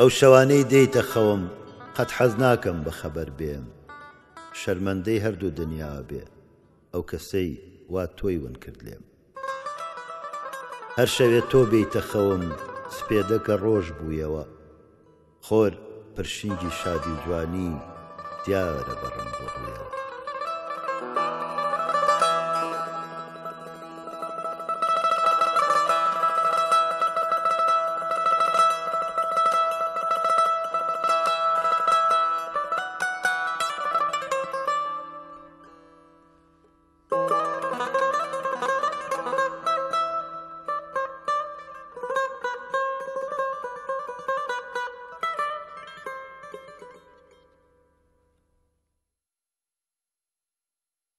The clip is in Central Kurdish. ئەو شەوانەی دێتە خەوم قەت حەز ناکەم بە خەبەر بێن شەرمەندەی هەردوو دنیا بێ ئەو کەسەی وا تۆی ون کرد لێم هەر شەوێت تۆ بیتە خەوم سپێدەکە ڕۆژ بوویەوە خۆر پرشنگی شادی جوانی دیارە بەڕم بڕویەوە